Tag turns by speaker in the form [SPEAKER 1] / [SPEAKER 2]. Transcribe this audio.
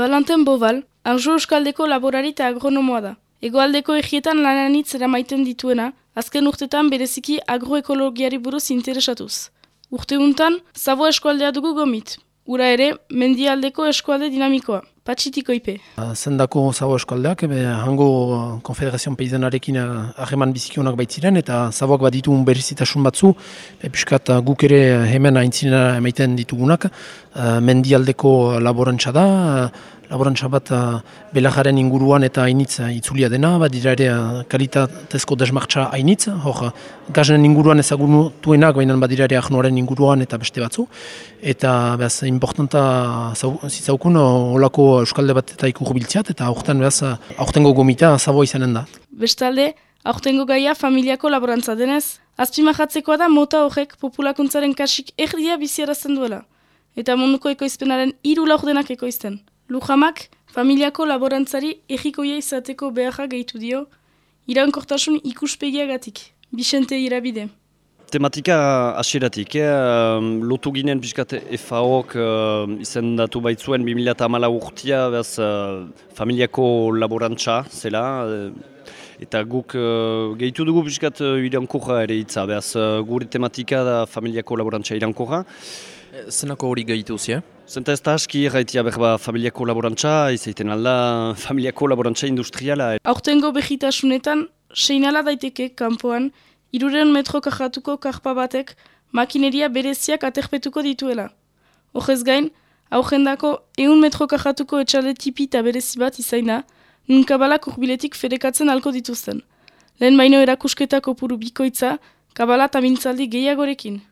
[SPEAKER 1] Valentin Boval, Anjo Euskaldeko laborari eta agronomoa da. Egoaldeko egietan lananitz eramaiten dituena, azken urtetan bereziki agroekologiari buruz interesatuz. Urte untan, Zabo eskualdea dugu gomit. Ura ere, mendialdeko eskualde dinamikoa. Patxitiko ipe.
[SPEAKER 2] Zendako Zabo eskualdeak, ebe, hango konfederazion peizanarekin hageman bizikionak baitziren, eta Zaboak baditu berrizitasun batzu, e, piskat guk ere hemen aintzina emaiten ditugunak, mendialdeko laborantza da, laborantza bat uh, belajaren inguruan eta hainitz itzulia dena, bat dira ere uh, kalitatezko desmartza hainitz, hor gazen inguruan ezagunutuenak, baina bat dira ere ahnoaren inguruan eta beste batzu. Eta behaz, importanta zitzaukun, holako euskalde bat eta ikur biltziat, eta aurten behaz, aurtengo gomita zabo izanen da.
[SPEAKER 1] Bestalde, aurtengo gaia familiako laborantza denez, azpimahatzekoa da mota horrek populakuntzaren kasik erdia biziarazten duela. Eta munduko ekoizpenaren hiru laurdenak ekoizten. Lujamak, familiako laborantzari egikoia izateko beharra gehitu dio, iraunkortasun ikuspegiagatik, Bixente irabide.
[SPEAKER 3] Tematika asieratik, eh? lotu ginen piskat FAOk uh, izen datu baitzuen 2008 urtia bez, uh, familiako laborantza zela, uh, eta guk uh, gehitu dugu piskat uh, iraunkorra ere itza, bez, uh, gure tematika da familiako laborantza iraunkorra.
[SPEAKER 2] Zenako hori gehitu zia?
[SPEAKER 3] Zenta ez da aski erraitia berba familiako laborantza, izaiten alda familiako laborantza industriala.
[SPEAKER 1] Aurtengo behitasunetan, seinala daiteke kanpoan, iruren metro kajatuko karpa batek makineria bereziak aterpetuko dituela. Horrez gain, aurrendako eun metro kajatuko etxalde tipi eta berezi bat izaina, nun kabalak urbiletik fedekatzen alko dituzten. Lehen baino erakusketako puru bikoitza, kabala eta mintzaldi gehiagorekin.